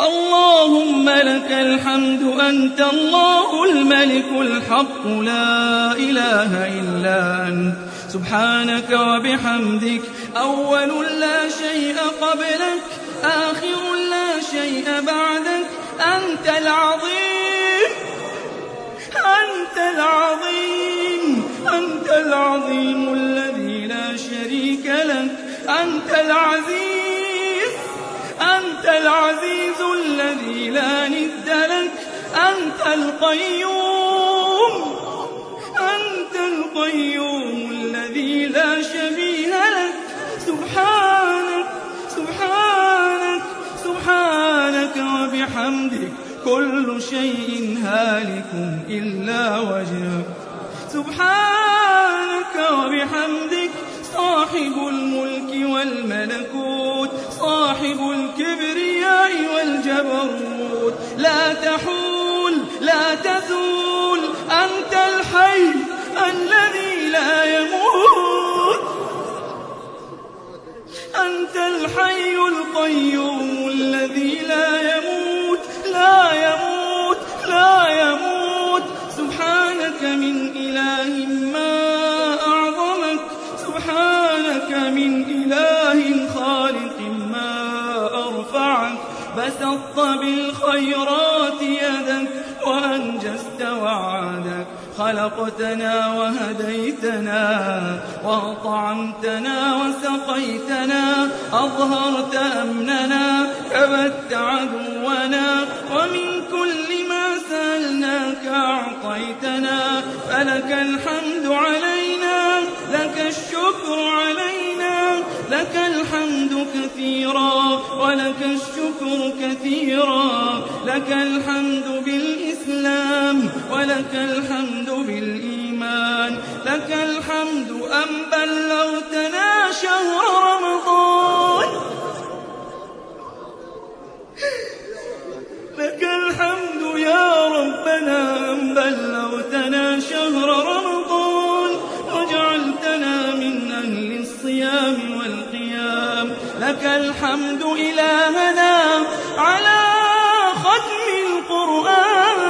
اللهم لك الحمد أنت الله الملك الحق لا إله إلا أنت. سبحانك وبحمدك أول لا شيء قبلك آخر لا شيء بعدك. أنت العظيم أنت العظيم أنت العظيم الذي لا شريك لك. أنت العزيز أنت العزيز الذي لا ند لك. أنت القيوم. أنت القيوم الذي لا شبيه لك. سبحانك سبحانك سبحانك وبحمدك. كل شيء هالك إلا وجهك. سبحانك وبحمدك. صاحب الملك والملكوت صاحب الكبرياء والجبروت. لا تحول لا تزول أنت الحي الذي لا يموت. أنت الحي القيوم. بالخيرات يدك وأنجزت وعدك خلقتنا وهديتنا وأطعمتنا وسقيتنا. أظهرت أمننا كبت عدونا. ومن كل ما سألناك أعطيتنا. فلك الحمد علينا لك الشكر علينا. لك الحمد كثيرا ولك الشكر كثيرا. لك الحمد بالإسلام ولك الحمد بالإيمان. لك الحمد أن بلغتنا شهر رمضان. لك الحمد يا ربنا أن بلغتنا شهر رمضان. لك الحمد إلهنا على ختم القرآن.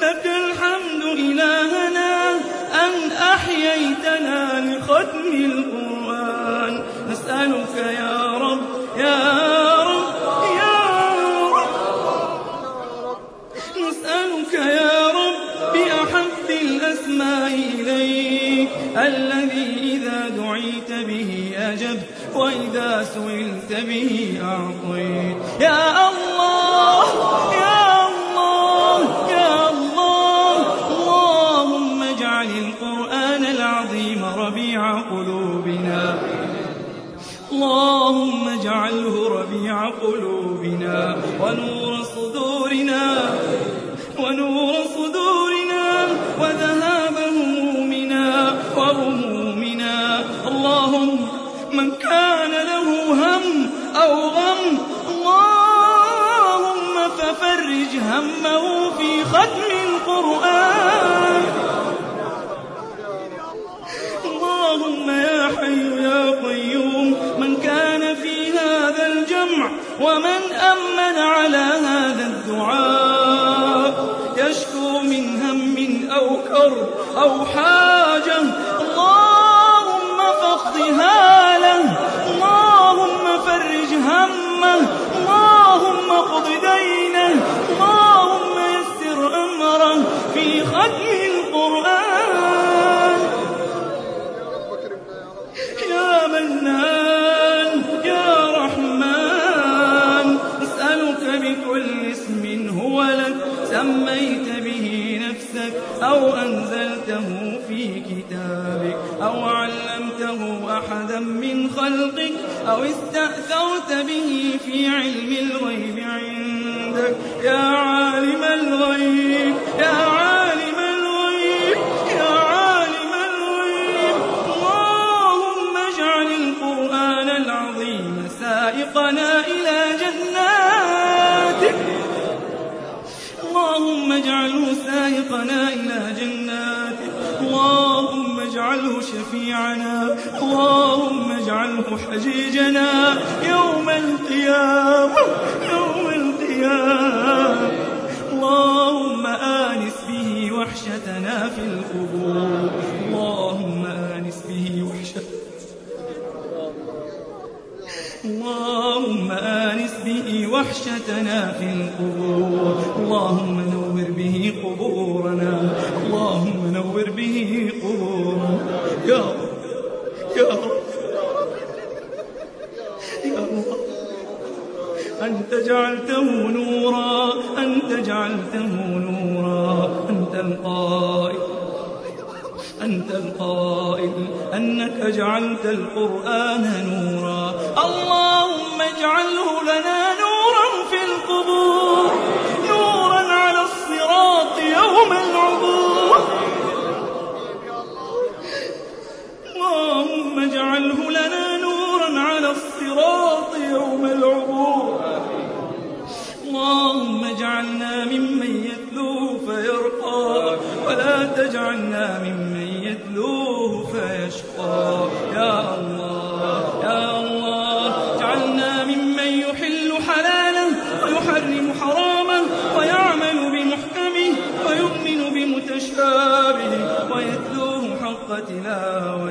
لك الحمد إلهنا أن أحييتنا لختم القرآن. نسألك يا أجبت وإذا سئلت به أعطيت يا الله يا الله يا الله اللهم اجعل القرآن العظيم ربيع قلوبنا. اللهم اجعله ربيع قلوبنا. ونور ففرج همه في ختم القرآن. اللهم يا حي يا قيوم من كان في هذا الجمع ومن أمن على هذا الدعاء. يشكو من هم أو كرب أو حاجة. اللهم فاقضها له اللهم فرج همه. اللهم اقض دينه. في ختم القرآن. يا منان يا رحمن نسألك بكل اسم هو لك سميت به نفسك أو أنزلته في كتابك أو علمته أحدا من خلقك أو استأثرت به في علم الغيب عندك. يا عالم شفيعنا اللهم اجعله حجيجنا يوم القيامة يوم القيامة. اللهم آنس به وحشتنا في القبور. اللهم آنس به وحشتنا اللهم آنس به وحشتنا في القبور. اللهم نور به قبورنا. اللهم نور به قبورنا. يا رب يا الله أنت جعلته نورا أنت جعلته نورا أنت القائل أنت القائل أنك جعلت القرآن نورا. اللهم اجعله لنا نورا في القبور نورا على الصراط يوم العبور. اللهم اجعله لنا نورا على الصراط يوم العبور. اجعلنا ممن يتلوه فيرقى. ولا تجعلنا ممن يتلوه فيشقى. يا الله يا الله اجعلنا ممن يحل حلاله ويحرم حرامه ويعمل بمحكمه ويؤمن بمتشابهه ويتلوه حق تلاوته.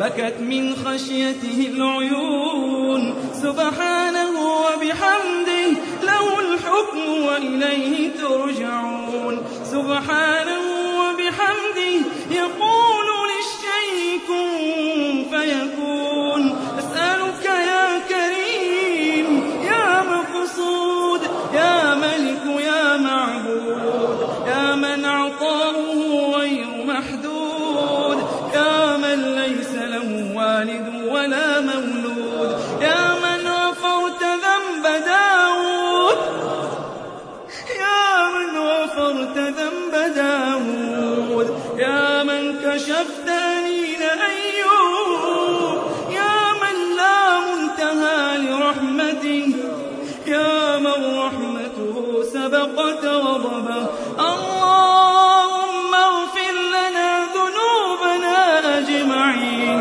بكت من خشيته العيون. سبحانه وبحمده له الحكم وإليه ترجعون. سبحانه أجمعين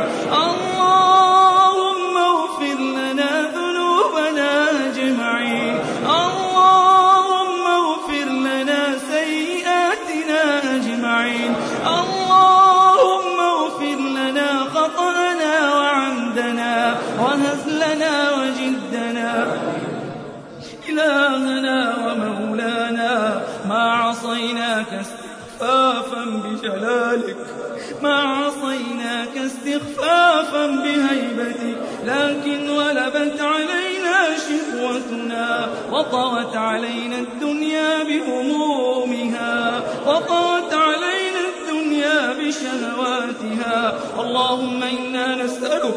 لكن غلبت علينا شهوتنا وطغت علينا الدنيا بهمومها وطغت علينا الدنيا بشهواتها. اللهم إنا نسألك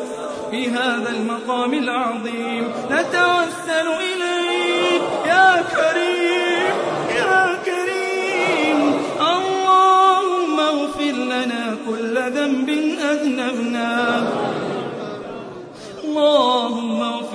في هذا المقام العظيم نتوسل إليك يا كريم يا كريم اللهم اغفر لنا كل ذنب أذنبناه.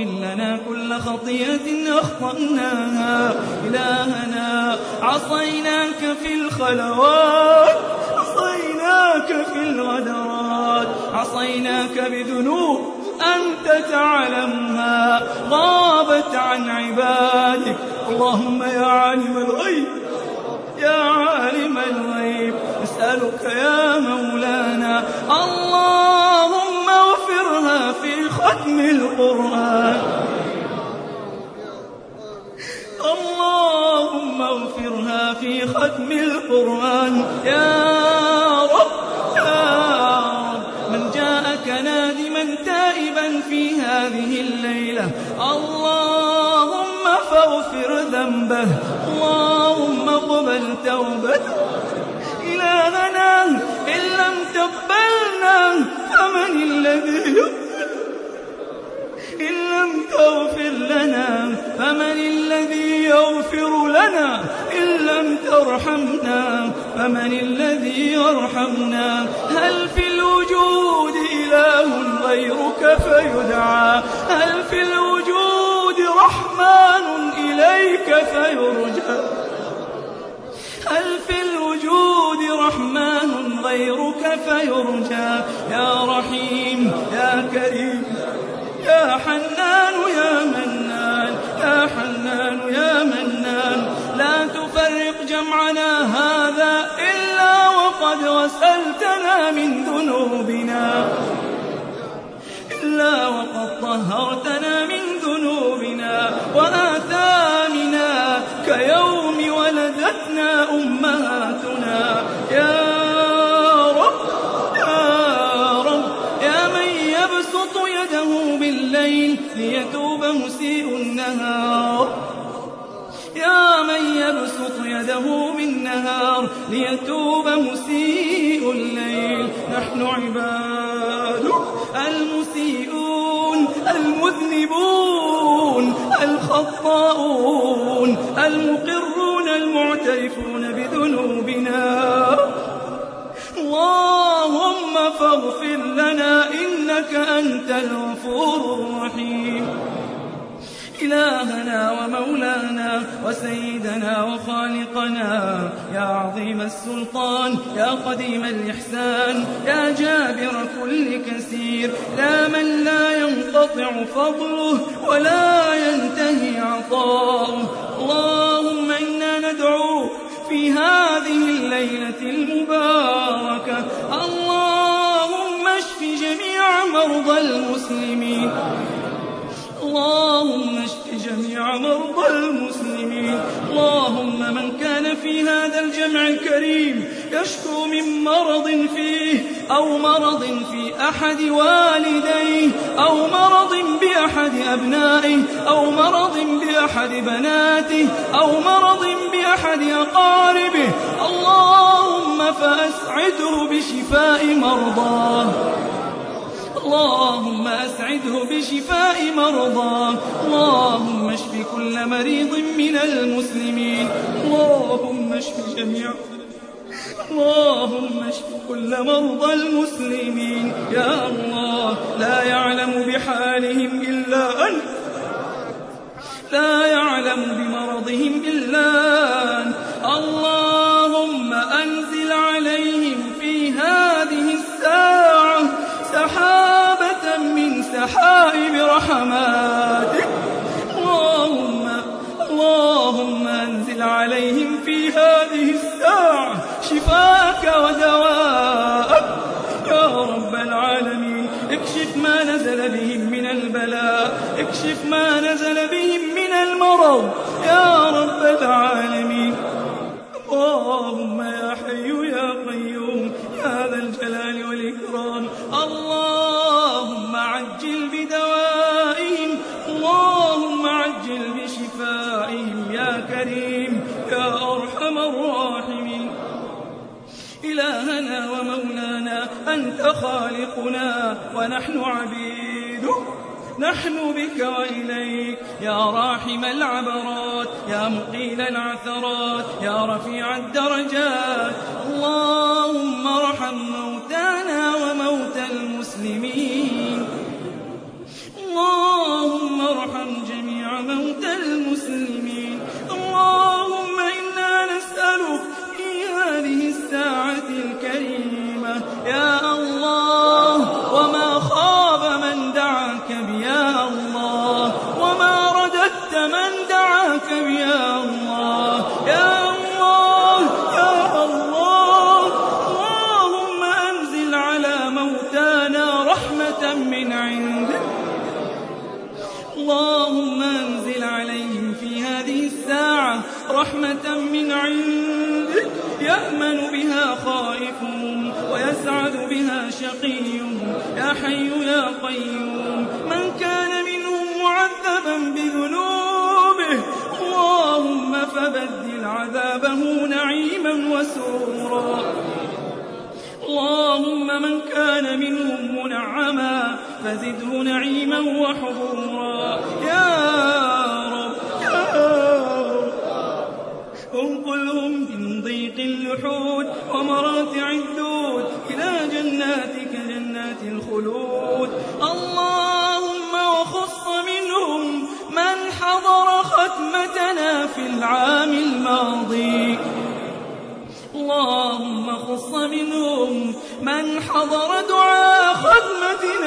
واغفر لنا كل خطيئة أخطأناها. إلهنا عصيناك في الخلوات عصيناك في الغدرات عصيناك بذنوب أنت تعلمها غابت عن عبادك. اللهم يا عالم الغيب يا عالم الغيب نسألك يا مولانا. في ختم القرآن. اللهم اغفرها في ختم القرآن. يا رب يا رب. من جاءك نادما تائبا في هذه الليلة. اللهم فاغفر ذنبه. اللهم اقبل توبته. إلهنا إن لم تقبلنا فمن الذي إن لم تغفر لنا فمن الذي يغفر لنا؟ إن لم ترحمنا فمن الذي يرحمنا؟ هل في الوجود إله غيرك فيدعى؟ هل في الوجود رحمن إليك فيرجى؟ هل في الوجود رحمن غيرك فيرجى؟ يا رحيم يا كريم يا حنان يا منان يا حنان يا منان لا تفرق جمعنا هذا إلا وقد غسلتنا من ذنوبنا. إلا وقد طهرتنا من ذنوبنا وآثامنا كيوم ولدتنا أمهاتنا. يا ليتوب مسيء النهار. يا من يبسط يده بالنهار ليتوب مسيء الليل. نحن عبادك المسيئون المذنبون الخطاؤون المقرون المعترفون بذنوبنا. اللهم فاغفر لنا إنك أنت الغفور الرحيم. إلهنا ومولانا وسيدنا وخالقنا يا عظيم السلطان يا قديم الإحسان يا جابر كل كثير لا من لا ينقطع فضله ولا ينتهي عطاؤه. اللهم إنا ندعو في هذه الليلة المباركة مرضى المسلمين. اللهم اشف جميع مرضى المسلمين. اللهم من كان في هذا الجمع الكريم يشكو من مرض فيه أو مرض في أحد والديه أو مرض بأحد أبنائه أو مرض بأحد بناته أو مرض بأحد أقاربه. اللهم فأسعده بشفاء مرضاه. اللهم أسعده بشفاء مرضاه اللهم اشف كل مريض من المسلمين. اللهم اشف جميع اللهم اشف كل مرضى المسلمين. يا الله لا يعلم بحالهم إلا أنت لا يعلم بمرضهم إلا أنت اللهم أنزل عليهم بهم من البلاء اكشف ما نزل بهم من المرض يا رب العالمين اللهم يا حي يا قيوم يا ذا الجلال والإكرام اللهم عجل بدوائهم اللهم عجل بشفائهم يا كريم يا أرحم الراحمين إلهنا ومولانا أنت خالقنا ونحن عبيدك نحن بك وإليك يا راحم العبرات يا مقيل العثرات يا رفيع الدرجات اللهم ارحم يا الله يا الله يا الله. اللهم أنزل على موتانا رحمة من عندك. اللهم أنزل عليهم في هذه الساعة رحمة من عندك. يأمن بها خائفهم ويسعد بها شقيهم. يا حي يا قيوم. فبدل عذابه نعيما وسرورا. اللهم من كان منهم منعما فزده نعيما وحبورا يا رب يا رب. انقلهم من ضيق اللحود ومراتع الدود إلى جناتك جنات الخلود. ختمتنا في العام الماضي. اللهم خص منهم من حضر دعاء خدمتنا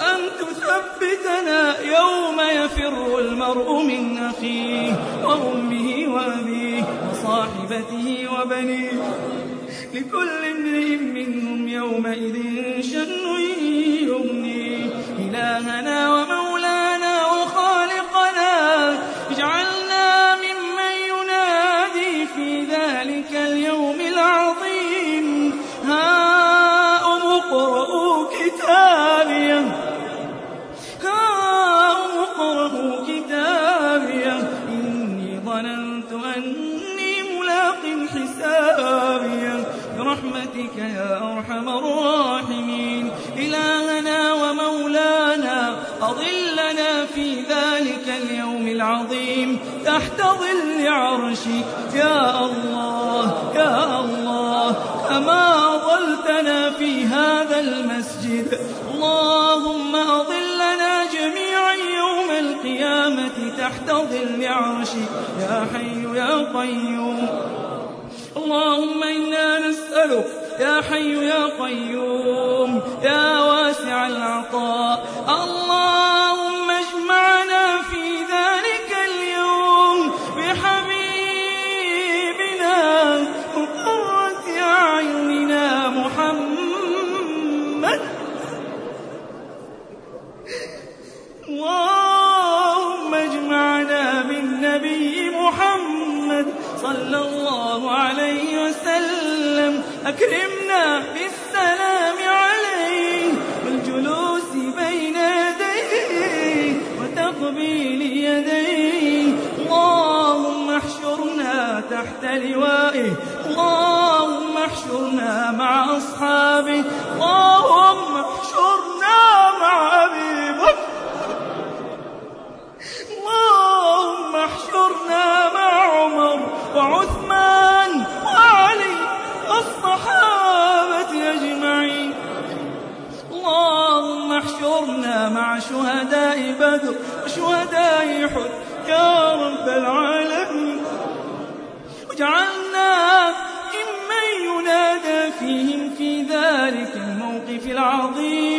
أن تثبتنا يوم يفر المرء من أخيه وأمه وأبيه وصاحبته وبنيه. لكل امرئ منهم يومئذ شن يغنيه إلهنا ومولانا عرشك يا الله يا الله كما أضلتنا في هذا المسجد. اللهم أضلنا جميعا يوم القيامة تحت ظل عرشك يا حي يا قيوم. اللهم إنا نسألك يا حي يا قيوم يا واسع وسلم بدر وشهداء أحد يا رب العالمين واجعلنا ممن ينادى فيهم في ذلك الموقف العظيم.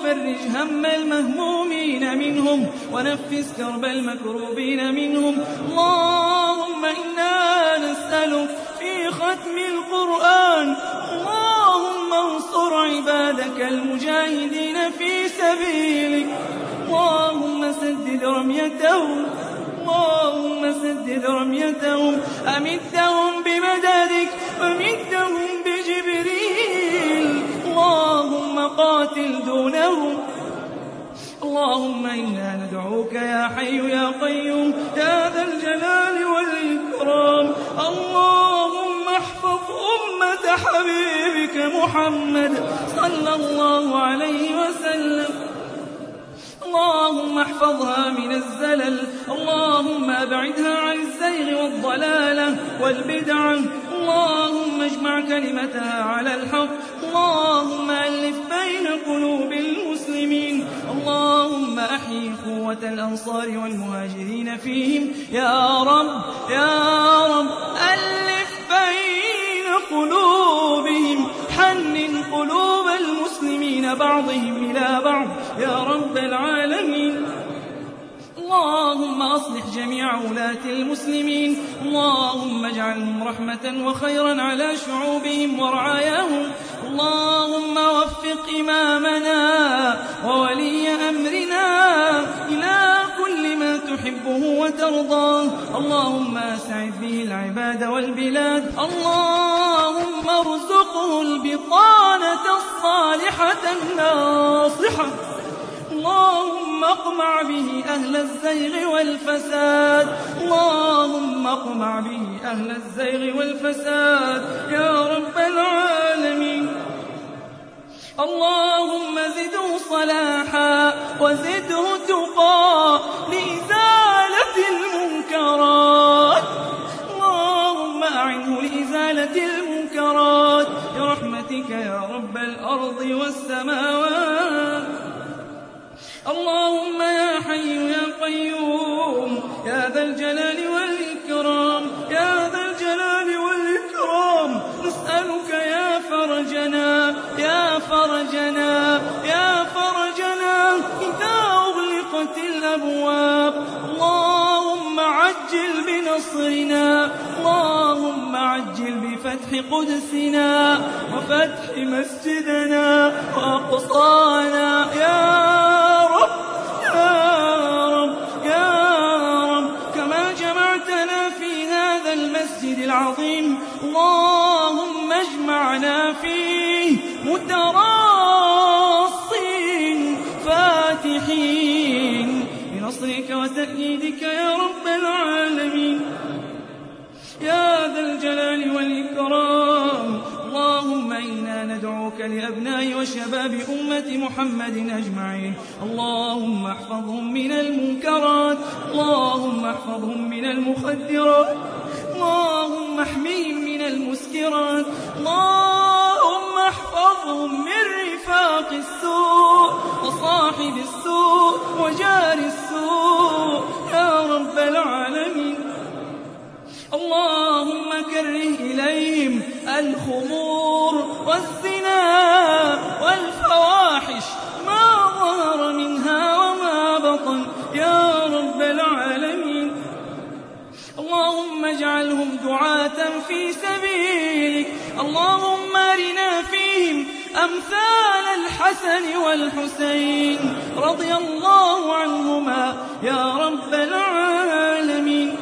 اللهم فرج هم المهمومين منهم ونفس كرب المكروبين منهم. اللهم إنا نسألك في ختم القرآن. اللهم انصر عبادك المجاهدين في سبيلك. اللهم سدد رميتهم. اللهم سدد رميتهم. أمدهم بمددك ومدهم اللهم قاتل دونهم. اللهم إنا ندعوك يا حي يا قيوم يا ذا الجلال والإكرام. اللهم احفظ أمة حبيبك محمد صلى الله عليه وسلم. اللهم احفظها من الزلل. اللهم أبعدها عن الزيغ والضلالة والبدعة. اللهم اجمع كلمتها على الحق. اللهم ألف بين قلوب المسلمين. اللهم أحيي قوة الأنصار والمهاجرين فيهم. يا رب يا رب ألف بين قلوبهم. حنن قلوب المسلمين بعضهم إلى بعض. يا رب العالمين. اللهم أصلح جميع ولاة المسلمين. اللهم اجعلهم رحمة وخيرا على شعوبهم ورعاياهم. اللهم وفق إمامنا وولي أمرنا إلى كل ما تحبه وترضاه. اللهم أسعد به العباد والبلاد. اللهم ارزقه البطانة الصالحة الناصحة. اللهم اقمع به أهل الزيغ والفساد. اللهم اقمع به أهل الزيغ والفساد. يا رب العالمين. اللهم زده صلاحا وزده تقى لإزالة المنكرات. اللهم أعنه لإزالة المنكرات. برحمتك يا رب الأرض والسماوات. اللهم يا حي يا قيوم يا ذا الجلال والإكرام يا ذا الجلال والإكرام نسألك يا فرجنا يا فرجنا يا فرجنا إذا أغلقت الأبواب. اللهم عجل بنصرنا اللهم عجل بفتح قدسنا وفتح مسجدنا وأقصانا. يا المسجد العظيم. اللهم اجمعنا فيه متراصين فاتحين. بنصرك وتأييدك يا رب العالمين. يا ذا الجلال والإكرام. اللهم إنا ندعوك لأبناء وشباب أمة محمد أجمعين. اللهم احفظهم من المنكرات. اللهم احفظهم من المخدرات. اللهم احميهم من المسكرات. اللهم احفظهم من رفاق السوء وصاحب السوء وجار السوء. يا رب العالمين. اللهم كره إليهم الخمور والزنا والفواحش. أمثال الحسن والحسين رضي الله عنهما يا رب العالمين.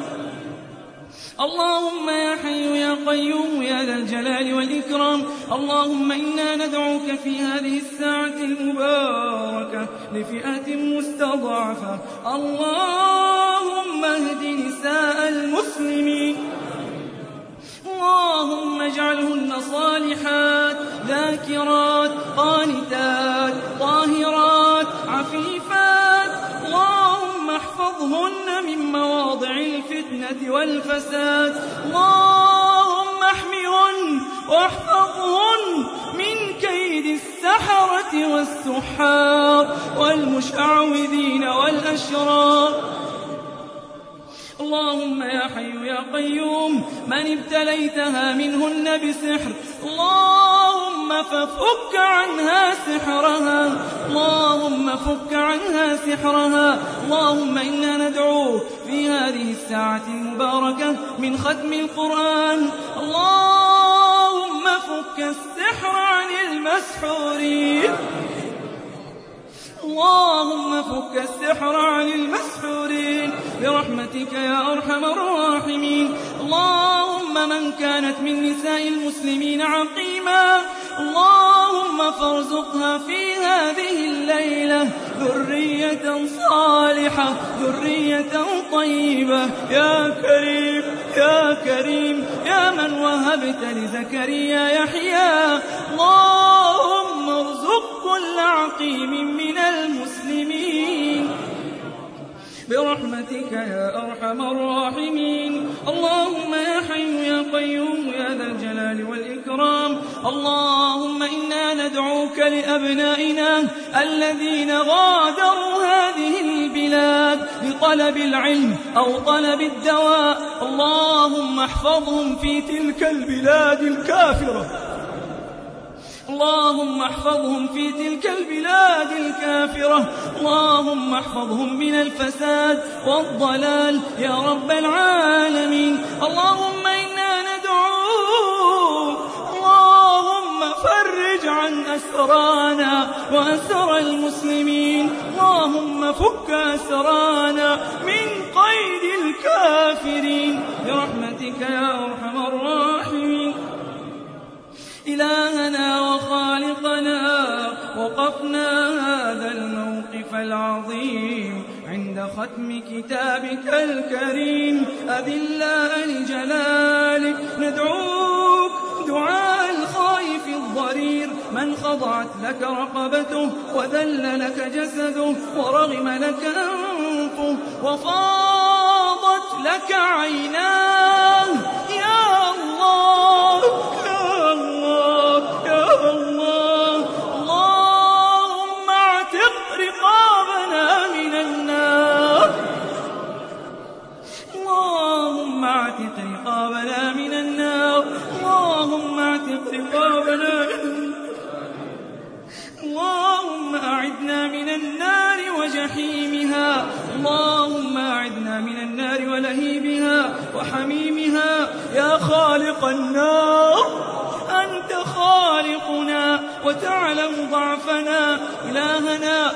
اللهم يا حي يا قيوم يا ذا الجلال والإكرام اللهم إنا ندعوك في هذه الساعة المباركة لفئة مستضعفة. اللهم اهد نساء المسلمين. اللهم اجعلهن صالحات ذاكرات قانتات طاهرات عفيفات. اللهم احفظهن من مواضع الفتنة والفساد. اللهم احمهن واحفظهن من كيد السحرة والسحار والمشعوذين والأشرار. اللهم يا حي يا قيوم من ابتليتها منهن بسحر. اللهم ففك عنها سحرها. اللهم فك عنها سحرها. اللهم إنا ندعوك في هذه الساعة المباركة من ختم القرآن. اللهم فك السحر عن المسحورين. اللهم فك السحر عن المسحورين برحمتك يا أرحم الراحمين. اللهم من كانت من نساء المسلمين عقيما. اللهم فارزقها في هذه الليلة ذرية صالحة ذرية طيبة. يا كريم يا كريم يا من وهبت لزكريا يحيى. اللهم ارزق كل عقيم من المسلمين برحمتك يا أرحم الراحمين. اللهم يا حي يا قيوم يا ذا الجلال والإكرام. اللهم إنا ندعوك لأبنائنا الذين غادروا هذه البلاد لطلب العلم أو طلب الدواء. اللهم احفظهم في تلك البلاد الكافرة. اللهم احفظهم في تلك البلاد الكافرة. اللهم احفظهم من الفساد والضلال. يا رب العالمين. اللهم إنا ندعوك اللهم فرج عن أسرانا وأسر المسلمين. اللهم فك أسرانا من قيد الكافرين. برحمتك يا أرحم الراحمين. إلهنا وخالقنا وقفنا هذا الموقف العظيم عند ختم كتابك الكريم. أذلا لجلالك. ندعوك دعاء الخائف الضرير. من خضعت لك رقبته وذل لك جسده ورغم لك أنفه وفاضت لك عيناه. النار اللهم أعدنا من النار وجحيمها. اللهم أعدنا من النار ولهيبها وحميمها. يا خالق النار أنت خالقنا وتعلم ضعفنا. إلهنا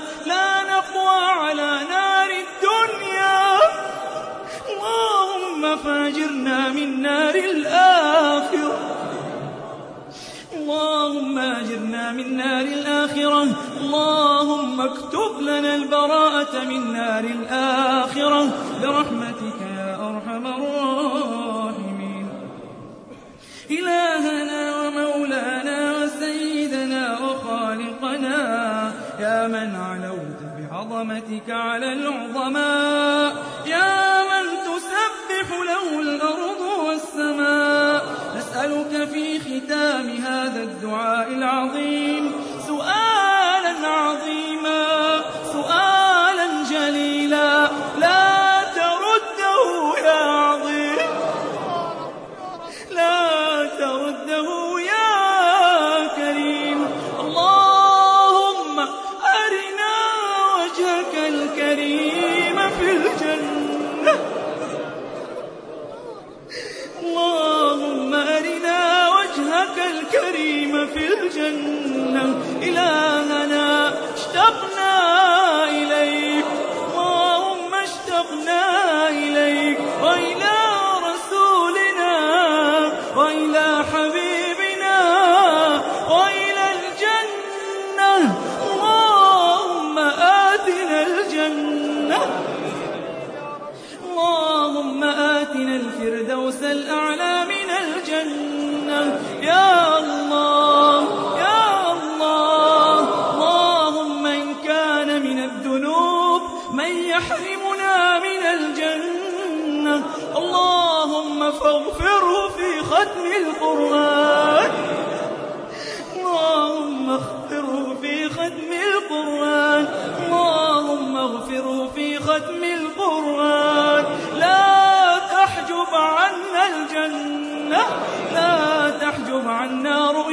من نار الآخرة. اللهم اكتب لنا البراءة من نار الآخرة. برحمتك يا أرحم الراحمين. إلهنا ومولانا وسيدنا وخالقنا. يا من علوت بعظمتك على العظماء. يا من تسبح له الأرض والسماء. نسألك في ختام هذا الدعاء العظيم. سؤالا عظيما سؤالا جليلا. لا ترده يا عظيم. لا ترده يا كريم. اللهم أرنا وجهك الكريم.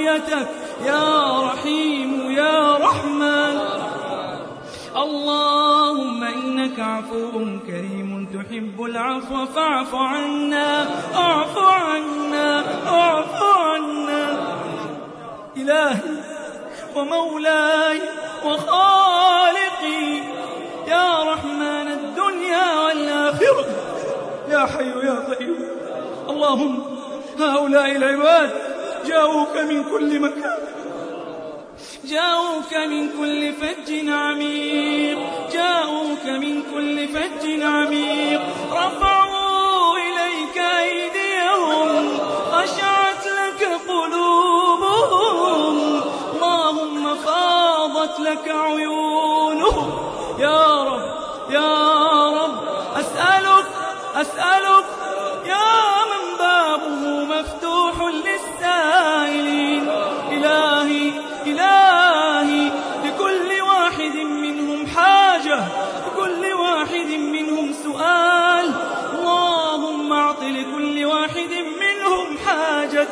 رؤيتك. يا رحيم يا رحمن. اللهم إنك عفو كريم تحب العفو فاعف عنا اعف عنا اعف عنا. إلهي ومولاي وخالقي. يا رحمن الدنيا والآخرة. يا حي يا قيوم. اللهم هؤلاء العباد جاءوك من كل مكان. جاءوك من كل فج عميق. جاءوك من كل فج عميق. رفعوا إليك أيديهم خشعت لك قلوبهم. اللهم فاضت لك عيونهم. يا رب يا رب أسألك أسألك حاجة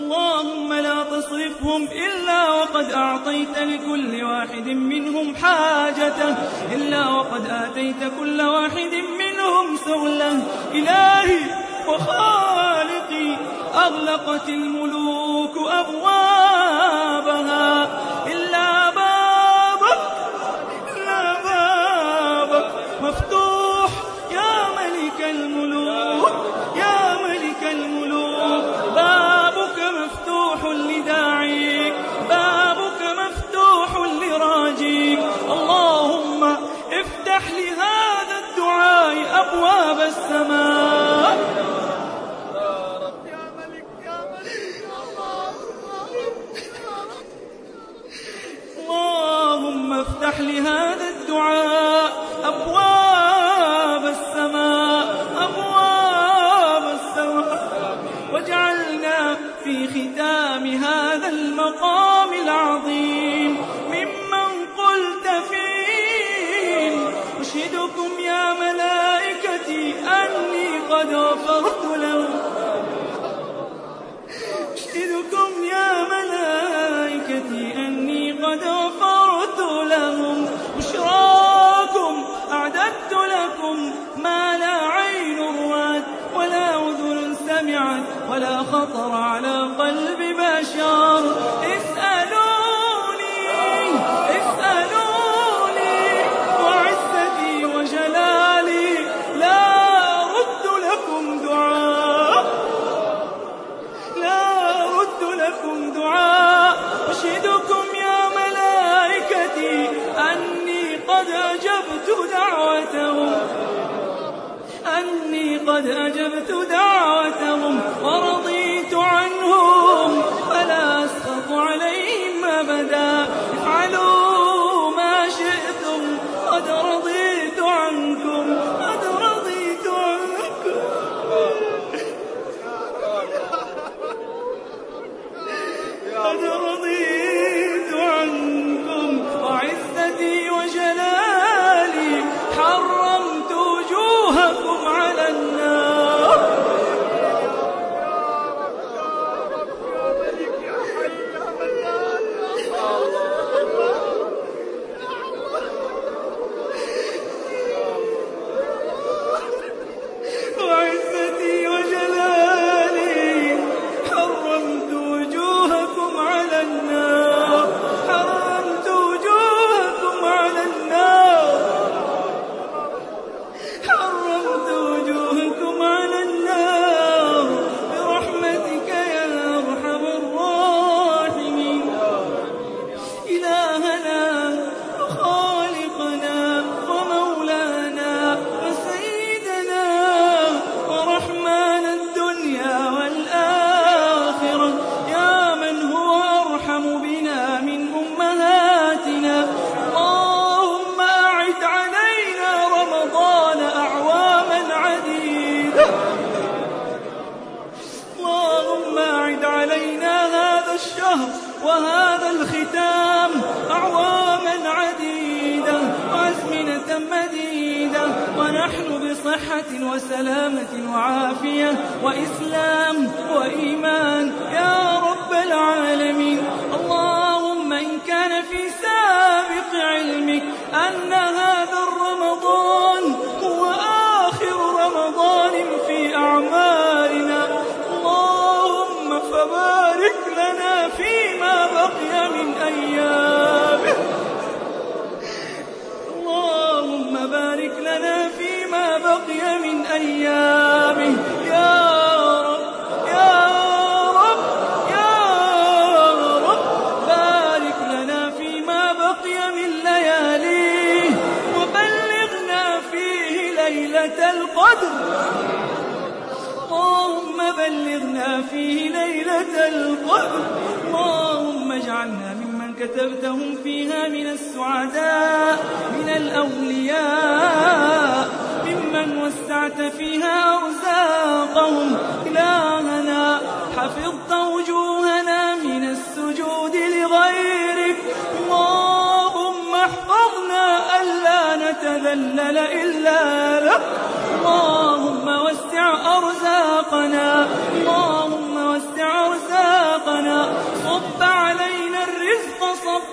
اللهم لا تصرفهم إلا وقد أعطيت لكل واحد منهم حاجته. إلا وقد آتيت كل واحد منهم سؤله إلهي وخالقي أغلقت الملوك أبوابها. السماء. اللهم افتح لهذا الدعاء أبواب السماء أبواب السماء. واجعلنا في ختام هذا المقام. قد أجبت علمك كتبتهم فيها من السعداء من الأولياء. ممن وسعت فيها أرزاقهم إلهنا. حفظت وجوهنا من السجود لغيرك. اللهم احفظنا ألا نتذلل إلا لك. اللهم وسع أرزاقنا.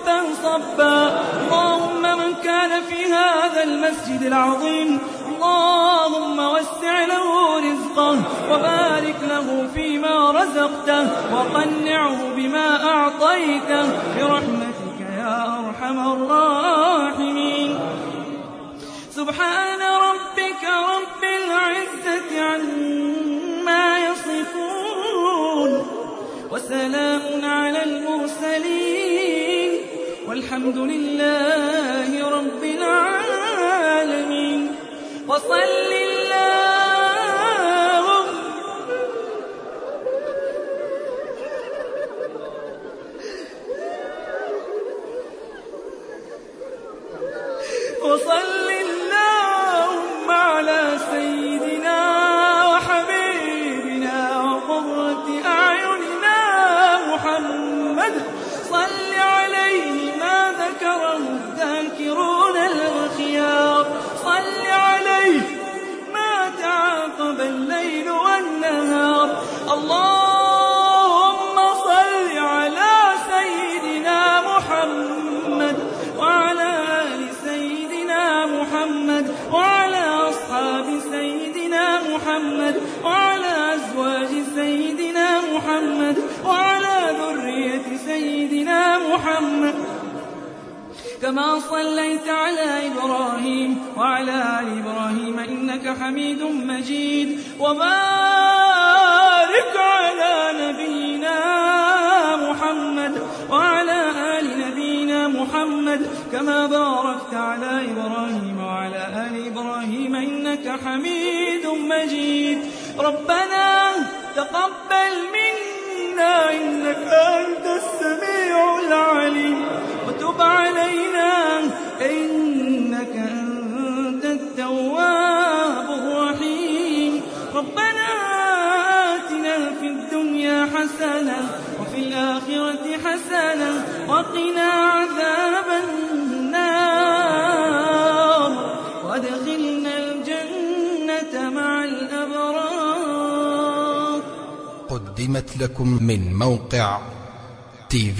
صبا صبا. اللهم من كان في هذا المسجد العظيم. اللهم وسع له رزقه وبارك له فيما رزقته وقنعه بما أعطيته. برحمتك يا أرحم الراحمين. سبحان ربك رب العزة عما يصفون. وسلام والحمد لله رب العالمين. وصل محمد وعلى أزواج سيدنا محمد وعلى ذرية سيدنا محمد. كما صليت على إبراهيم وعلى آل إبراهيم إنك حميد مجيد. وبارك على نبينا كما باركت على إبراهيم وعلى آل إبراهيم إنك حميد مجيد. ربنا تقبل منا إنك أنت السميع العليم. وتب علينا إنك أنت التواب الرحيم. ربنا آتنا في الدنيا حسنة وفي الآخرة حسنة وقنا عذاب النار. قدمت لكم من موقع تي